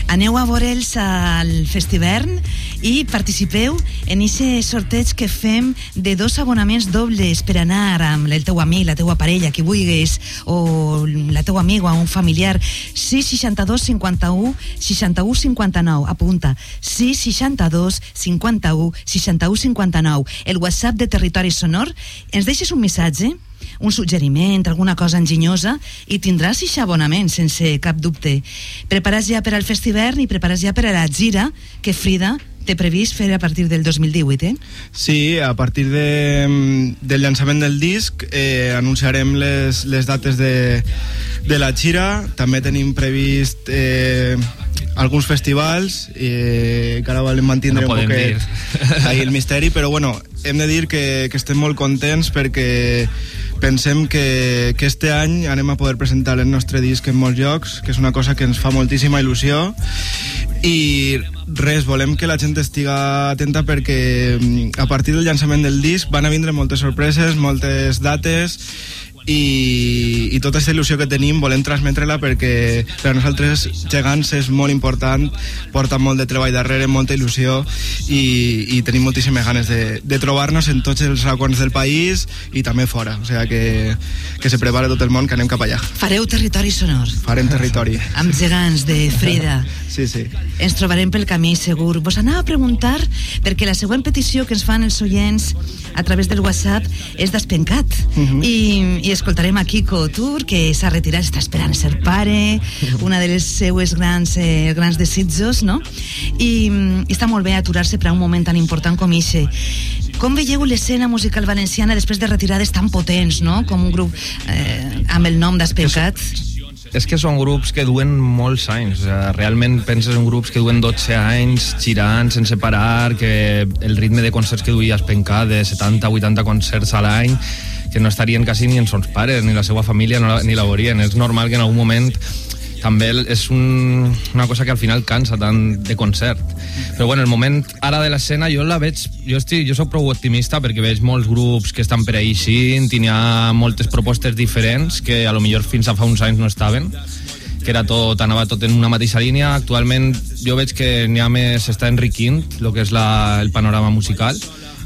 Aneu a veure'ls al Festivern i participeu en aquest sorteig que fem de dos abonaments dobles per anar amb el teu amic, la teua parella, qui vulguis, o la teua amiga o un familiar. 662 51 61 59. Apunta. 662 51 61 59. El WhatsApp de Territori Sonor. Ens deixes un missatge un suggeriment, alguna cosa enginyosa i tindràs eixe abonament sense cap dubte. Preparats ja per al festivern i preparats ja per a la gira que Frida té previst fer a partir del 2018, eh? Sí, a partir de, del llançament del disc eh, anunciarem les, les dates de, de la gira. També tenim previst eh, alguns festivals eh, que ara volem mantindre No un poquet ahí el misteri, però bueno, hem de dir que, que estem molt contents perquè pensem que, que este any anem a poder presentar el nostre disc en molts llocs, que és una cosa que ens fa moltíssima il·lusió. I res, volem que la gent estiga atenta perquè mm, a partir del llançament del disc van a vindre moltes sorpreses, moltes dates i, i tota aquesta il·lusió que tenim volem transmetre-la perquè per a nosaltres gegants és molt important porta molt de treball darrere, molta il·lusió i, i tenim moltíssimes ganes de, de trobar-nos en tots els racons del país i també fora, o sigui que, que se prepara tot el món que anem cap allà Fareu territori sonor farem territori amb gegants de Frida. (laughs) sí, sí Ens trobarem pel camí segur. Vos anava a preguntar perquè la següent petició que ens fan els oients a través del WhatsApp és d'Espencat. Mhm. I, I escoltarem a Kiko Tur, que s'ha retirat, està esperant ser pare, una de les seues grans, eh, grans desitjos, no? I, I està molt bé aturar-se per a un moment tan important com ixe. Com veieu l'escena musical valenciana després de retirades tan potents, no? Com un grup eh, amb el nom d'Espencat. És que són grups que duen molts anys. Realment penses en grups que duen 12 anys girant sense parar, que el ritme de concerts que duia Espencar de 70-80 concerts a l'any que no estarien quasi ni en sons pares, ni la seva família no la, ni la veurien. És normal que en algun moment també és un, una cosa que al final cansa tant de concert. Però bueno, el moment ara de l'escena jo la veig, jo, estic, jo soc prou optimista perquè veig molts grups que estan per aixint i n'hi ha moltes propostes diferents que a lo millor fins a fa uns anys no estaven que era tot, anava tot en una mateixa línia. Actualment jo veig que n'hi ha més, s'està enriquint el que és la, el panorama musical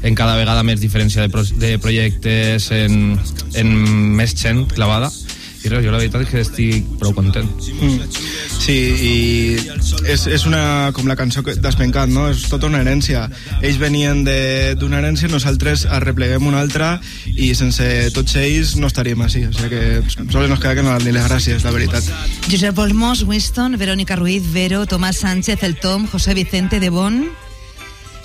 en cada vegada més diferència de, pro, de projectes, en, en més gent clavada. I res, jo la veritat és que estic prou content. Mm. Sí, i és, és una, com la cançó que- d'Espencat, no? És tota una herència. Ells venien de- d'una herència, nosaltres arrepleguem una altra i sense tots ells no estaríem així. O sigui que sols nos queda que no dar-li les gràcies, la veritat. Josep Olmos, Winston, Verónica Ruiz, Vero, Tomás Sánchez, el Tom, José Vicente de Bon.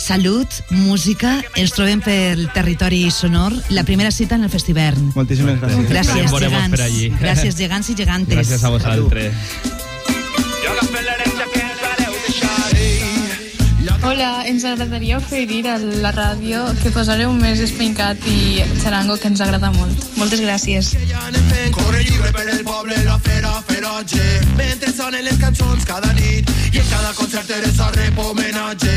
Salut, música, ens trobem pel territori sonor, la primera cita en el festivern. Moltíssimes gràcies. Gràcies, gegants. per allí. Gràcies, gegants i gegantes. Gràcies a vosaltres. Hola, ens agradaria oferir a la ràdio que posareu més espincat i xarango que ens agrada molt. Moltes gràcies. Corre lliure per el poble, la fera, fera homenatge mentre sonen les cançons cada nit i en cada concert Teresa rep homenatge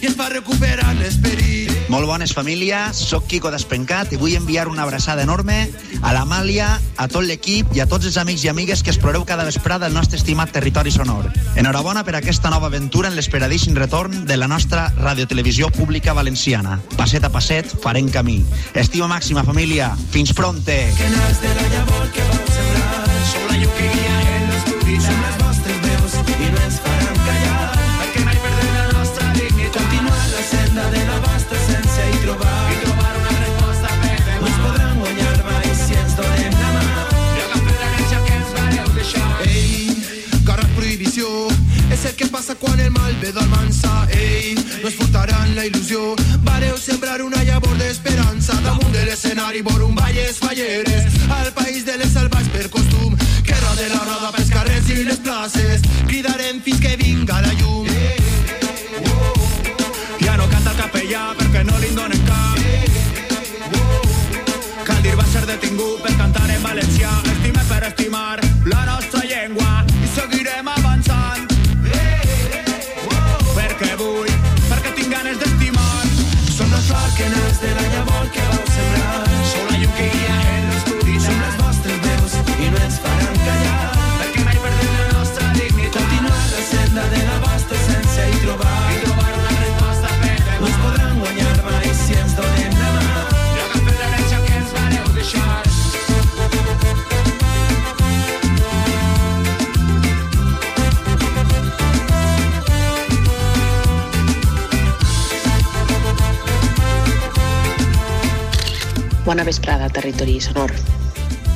i ens fa recuperar l'esperit. Molt bones, família. Soc Quico Despencat i vull enviar una abraçada enorme a l'Amàlia, a tot l'equip i a tots els amics i amigues que exploreu cada vesprada el nostre estimat territori sonor. Enhorabona per aquesta nova aventura en l'esperadíssim retorn de la nostra radiotelevisió pública valenciana. Passet a passet farem camí. Estima màxima, família. Fins pronte. Que de la llavor que vau sembrar som la llum passa quan el mal? Ve d'almança ei, no es furtaran la il·lusió vareu sembrar una llavor d'esperança damunt de l'escenari vor un balles falleres al país de les salvatges per costum. Que rode la roda pels carrers i les places. Cridarem fins que vinga la llum. Ja no canta el capellà perquè no li donen cap. Caldir va ser detingut per cantar en valencià. Estime per estimar territori sonor.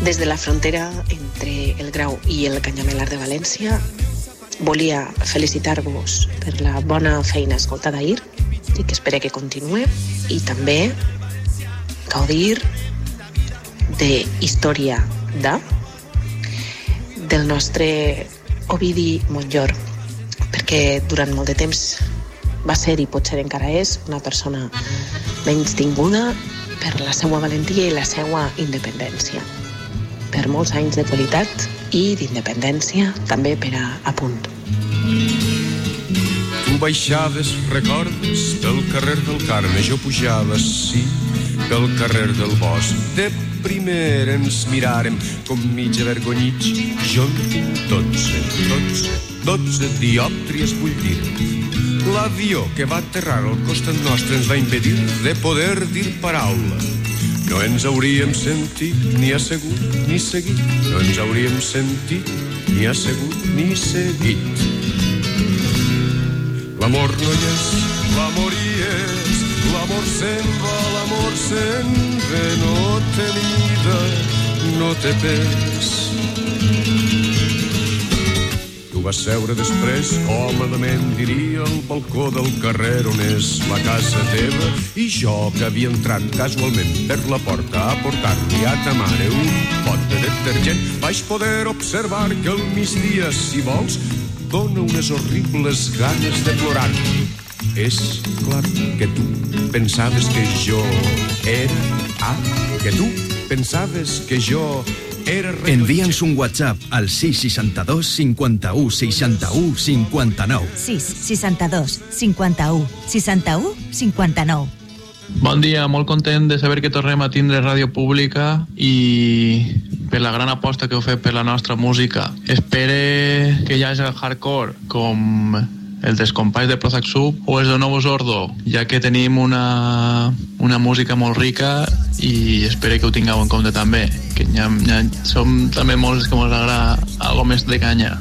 Des de la frontera entre el Grau i el Canyamelar de València, volia felicitar-vos per la bona feina escoltada ahir i que espero que continue i també gaudir de història de del nostre Ovidi Montllor perquè durant molt de temps va ser i potser encara és una persona menys tinguda per la seva valentia i la seva independència. Per molts anys de qualitat i d'independència també per a, a punt. Tu baixaves, recordes, pel carrer del Carme, jo pujava, sí, pel carrer del Bosc. De primer ens miràrem com mig avergonyits. Jo en tinc dotze, dotze, dotze diòptries, vull dir. L'avió que va aterrar al costat nostre ens va impedir de poder dir paraula. No ens hauríem sentit ni assegut ni seguit. No ens hauríem sentit ni assegut ni seguit. L'amor no hi és, l'amor hi és, l'amor se'n va, l'amor se'n ve, no té mida, no té pes. Tu vas seure després, còmodament, diria, al balcó del carrer on és la casa teva, i jo, que havia entrat casualment per la porta a portar-li a ta mare un pot de detergent, vaig poder observar que al migdia, si vols, dona unes horribles ganes de plorar. És clar que tu pensaves que jo era... Ah, que tu pensaves que jo era... Envia'ns un WhatsApp al 662 51 61 59. 6 62 51 61 59. Bon dia, molt content de saber que tornem a tindre ràdio pública i per la gran aposta que heu fet per la nostra música. Espere que ja és el hardcore com el dels companys de Prozac Sub o els de Novo Sordo, ja que tenim una, una música molt rica i espero que ho tingueu en compte també, que ja, ja som també molts que ens agrada algo més de canya.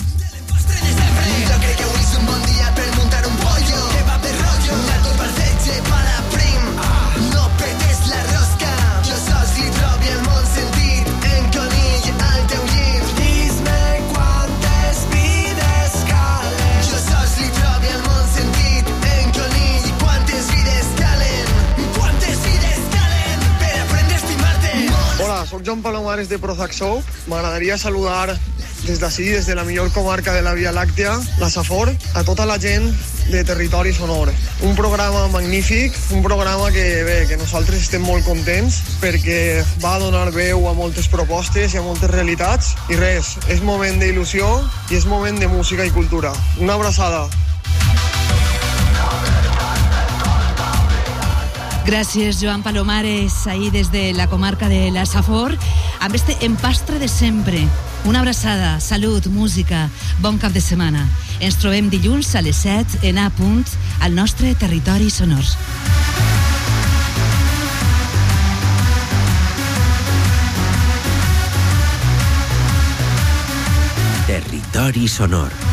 Sóc Joan Palomares de Prozac Soap. M'agradaria saludar des d'ací, des de la millor comarca de la Via Làctea, la Safor, a tota la gent de Territori Sonor. Un programa magnífic, un programa que, bé, que nosaltres estem molt contents perquè va donar veu a moltes propostes i a moltes realitats i res, és moment d'il·lusió i és moment de música i cultura. Una abraçada. Gràcies, Joan Palomares, ahí des de la comarca de la Safor, amb este empastre de sempre. Una abraçada, salut, música, bon cap de setmana. Ens trobem dilluns a les 7 en A punt al nostre territori sonor. Territori sonor.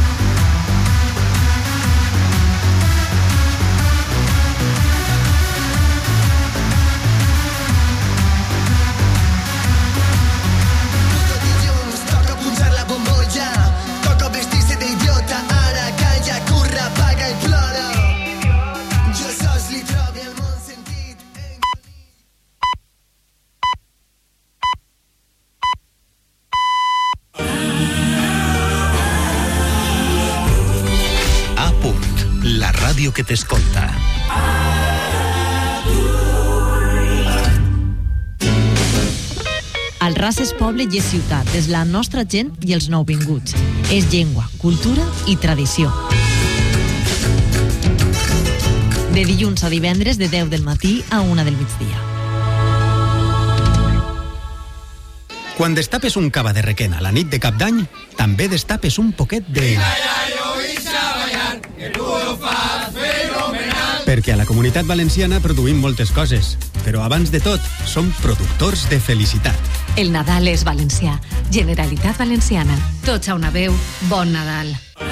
Poble i és ciutat, és la nostra gent i els nouvinguts. És llengua, cultura i tradició. De dilluns a divendres de 10 del matí a 1 del migdia. Quan destapes un cava de requena a la nit de cap d'any, també destapes un poquet de... Perquè a la comunitat valenciana produïm moltes coses, però abans de tot som productors de felicitat. El Nadal és valencià. Generalitat Valenciana. Tots a una veu, bon Nadal.